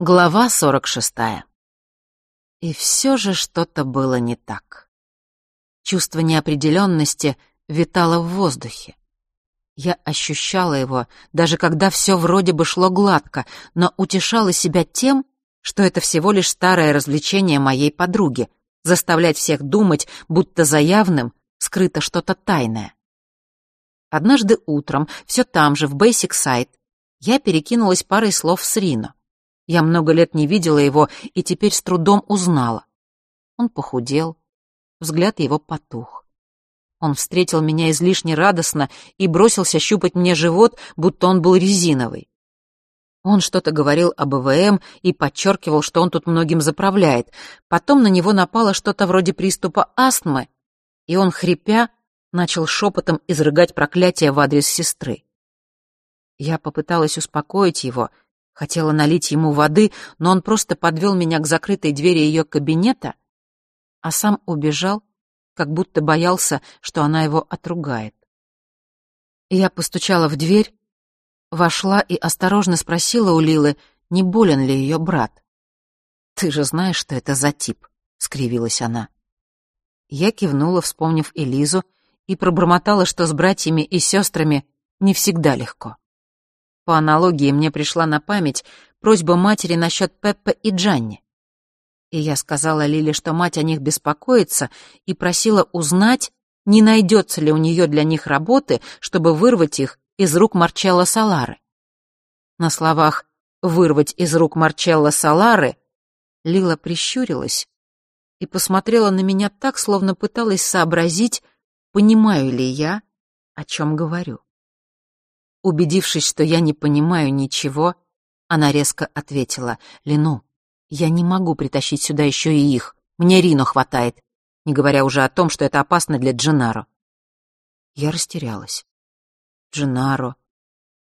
Глава 46. И все же что-то было не так. Чувство неопределенности витало в воздухе. Я ощущала его, даже когда все вроде бы шло гладко, но утешала себя тем, что это всего лишь старое развлечение моей подруги — заставлять всех думать, будто за явным скрыто что-то тайное. Однажды утром, все там же, в Basic Site, я перекинулась парой слов с Рино. Я много лет не видела его и теперь с трудом узнала. Он похудел, взгляд его потух. Он встретил меня излишне радостно и бросился щупать мне живот, будто он был резиновый. Он что-то говорил об ИВМ и подчеркивал, что он тут многим заправляет. Потом на него напало что-то вроде приступа астмы, и он, хрипя, начал шепотом изрыгать проклятие в адрес сестры. Я попыталась успокоить его — Хотела налить ему воды, но он просто подвел меня к закрытой двери ее кабинета, а сам убежал, как будто боялся, что она его отругает. Я постучала в дверь, вошла и осторожно спросила у Лилы, не болен ли ее брат. «Ты же знаешь, что это за тип», — скривилась она. Я кивнула, вспомнив Элизу, и пробормотала, что с братьями и сестрами не всегда легко. По аналогии мне пришла на память просьба матери насчет Пеппа и Джанни. И я сказала Лиле, что мать о них беспокоится, и просила узнать, не найдется ли у нее для них работы, чтобы вырвать их из рук Марчелла Салары. На словах «вырвать из рук Марчелла Салары» Лила прищурилась и посмотрела на меня так, словно пыталась сообразить, понимаю ли я, о чем говорю. Убедившись, что я не понимаю ничего, она резко ответила, «Лину, я не могу притащить сюда еще и их. Мне Рино хватает, не говоря уже о том, что это опасно для Дженаро». Я растерялась. Дженаро,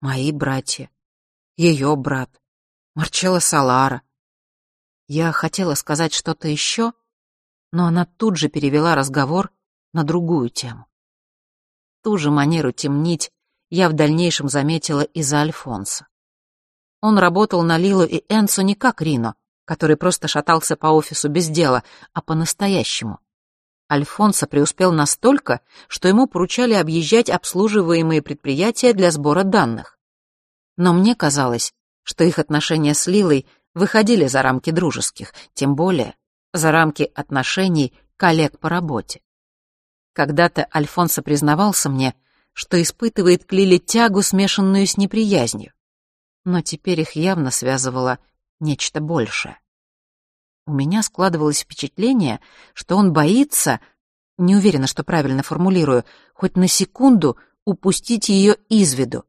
мои братья, ее брат, Марчелло Салара. Я хотела сказать что-то еще, но она тут же перевела разговор на другую тему. Ту же манеру темнить, я в дальнейшем заметила из-за Альфонса. Он работал на Лилу и Энсу не как Рино, который просто шатался по офису без дела, а по-настоящему. Альфонсо преуспел настолько, что ему поручали объезжать обслуживаемые предприятия для сбора данных. Но мне казалось, что их отношения с Лилой выходили за рамки дружеских, тем более за рамки отношений коллег по работе. Когда-то Альфонсо признавался мне, что испытывает к Лиле тягу, смешанную с неприязнью. Но теперь их явно связывало нечто большее. У меня складывалось впечатление, что он боится, не уверена, что правильно формулирую, хоть на секунду упустить ее из виду.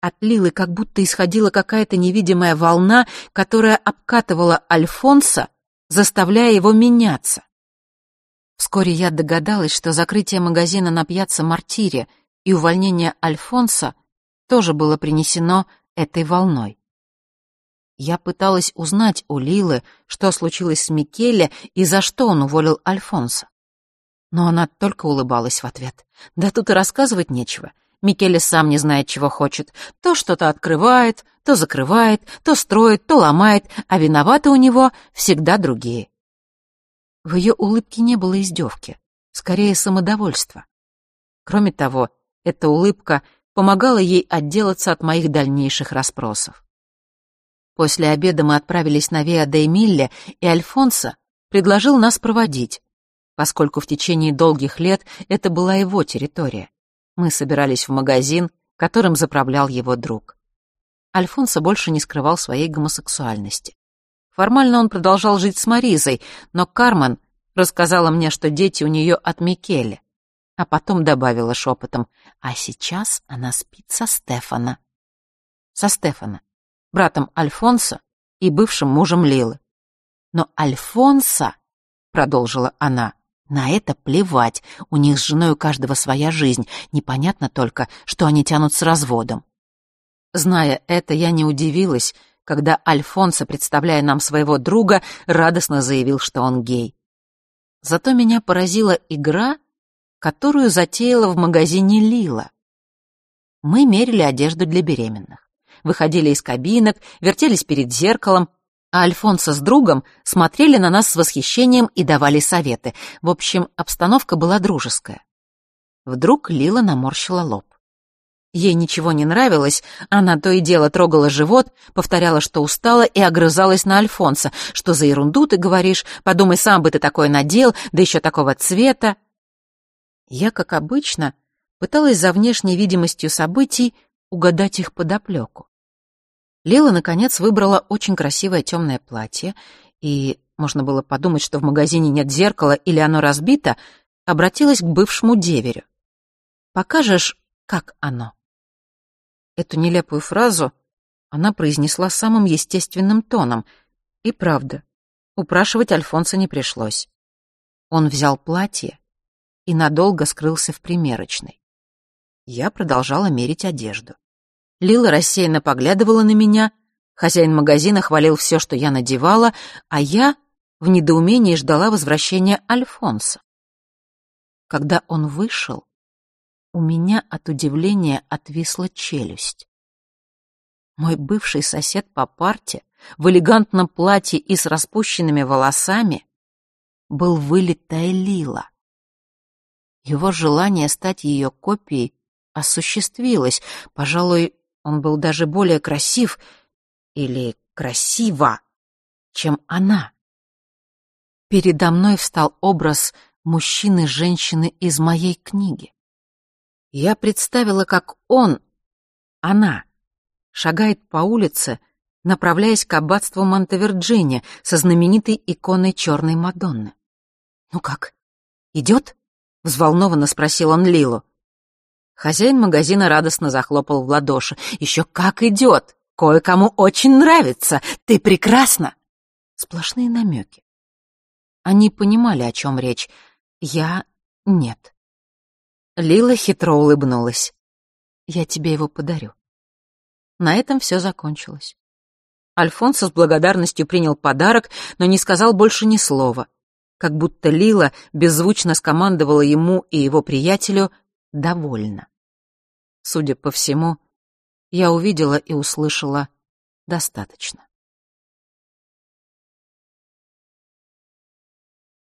От Лилы как будто исходила какая-то невидимая волна, которая обкатывала Альфонса, заставляя его меняться. Вскоре я догадалась, что закрытие магазина на пьяцца Мартире — и увольнение Альфонса тоже было принесено этой волной. Я пыталась узнать у Лилы, что случилось с Микеле и за что он уволил Альфонса. Но она только улыбалась в ответ. Да тут и рассказывать нечего. Микеле сам не знает, чего хочет. То что-то открывает, то закрывает, то строит, то ломает, а виноваты у него всегда другие. В ее улыбке не было издевки, скорее самодовольства. Кроме того, эта улыбка помогала ей отделаться от моих дальнейших расспросов. После обеда мы отправились на Виа де Эмилле, и Альфонсо предложил нас проводить, поскольку в течение долгих лет это была его территория. Мы собирались в магазин, которым заправлял его друг. Альфонсо больше не скрывал своей гомосексуальности. Формально он продолжал жить с Маризой, но Кармен рассказала мне, что дети у нее от Микеле а потом добавила шепотом, а сейчас она спит со Стефана. Со Стефана, братом Альфонса и бывшим мужем Лилы. Но Альфонса, продолжила она, на это плевать, у них с женой у каждого своя жизнь, непонятно только, что они тянут с разводом. Зная это, я не удивилась, когда Альфонсо, представляя нам своего друга, радостно заявил, что он гей. Зато меня поразила игра, которую затеяла в магазине Лила. Мы мерили одежду для беременных. Выходили из кабинок, вертелись перед зеркалом, а Альфонсо с другом смотрели на нас с восхищением и давали советы. В общем, обстановка была дружеская. Вдруг Лила наморщила лоб. Ей ничего не нравилось, она то и дело трогала живот, повторяла, что устала, и огрызалась на Альфонса. «Что за ерунду ты говоришь? Подумай, сам бы ты такое надел, да еще такого цвета». Я, как обычно, пыталась за внешней видимостью событий угадать их подоплеку. Лила, наконец, выбрала очень красивое темное платье, и можно было подумать, что в магазине нет зеркала или оно разбито, обратилась к бывшему деверю. «Покажешь, как оно?» Эту нелепую фразу она произнесла самым естественным тоном. И правда, упрашивать Альфонса не пришлось. Он взял платье и надолго скрылся в примерочной. Я продолжала мерить одежду. Лила рассеянно поглядывала на меня, хозяин магазина хвалил все, что я надевала, а я в недоумении ждала возвращения Альфонса. Когда он вышел, у меня от удивления отвисла челюсть. Мой бывший сосед по парте в элегантном платье и с распущенными волосами был вылитая Лила. Его желание стать ее копией осуществилось. Пожалуй, он был даже более красив или красиво, чем она. Передо мной встал образ мужчины-женщины из моей книги. Я представила, как он, она, шагает по улице, направляясь к аббатству Монтеверджине со знаменитой иконой черной Мадонны. «Ну как, идет?» — взволнованно спросил он Лилу. Хозяин магазина радостно захлопал в ладоши. «Еще как идет! Кое-кому очень нравится! Ты прекрасна!» Сплошные намеки. Они понимали, о чем речь. Я — нет. Лила хитро улыбнулась. «Я тебе его подарю». На этом все закончилось. Альфонсо с благодарностью принял подарок, но не сказал больше ни слова, как будто Лила беззвучно скомандовала ему и его приятелю «довольно». Судя по всему, я увидела и услышала достаточно.